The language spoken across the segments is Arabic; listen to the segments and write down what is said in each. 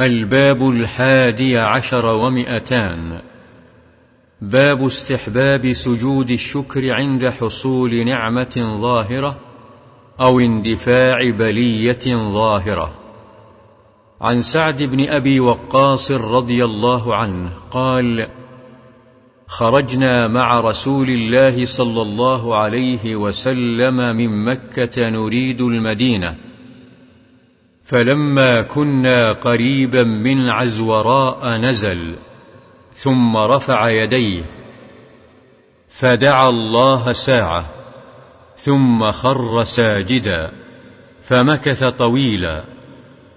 الباب الحادي عشر ومئتان. باب استحباب سجود الشكر عند حصول نعمة ظاهرة أو اندفاع بلية ظاهرة. عن سعد بن أبي وقاص رضي الله عنه قال خرجنا مع رسول الله صلى الله عليه وسلم من مكة نريد المدينة. فلما كنا قريبا من عزوراء نزل ثم رفع يديه فدعا الله ساعة ثم خر ساجدا فمكث طويلا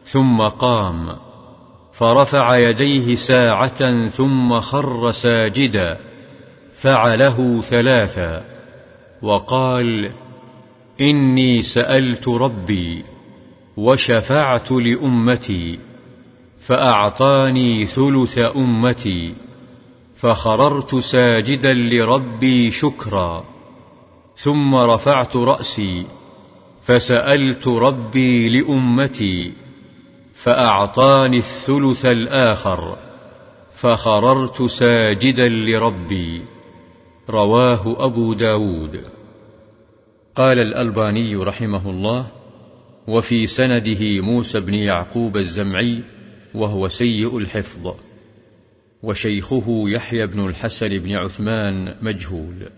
ثم قام فرفع يديه ساعة ثم خر ساجدا فعله ثلاثا وقال إني سألت ربي وشفعت لأمتي فأعطاني ثلث أمتي فخررت ساجدا لربي شكرا ثم رفعت رأسي فسألت ربي لأمتي فأعطاني الثلث الآخر فخررت ساجدا لربي. رواه أبو داود. قال الألباني رحمه الله وفي سنده موسى بن يعقوب الزمعي وهو سيء الحفظ وشيخه يحيى بن الحسن بن عثمان مجهول.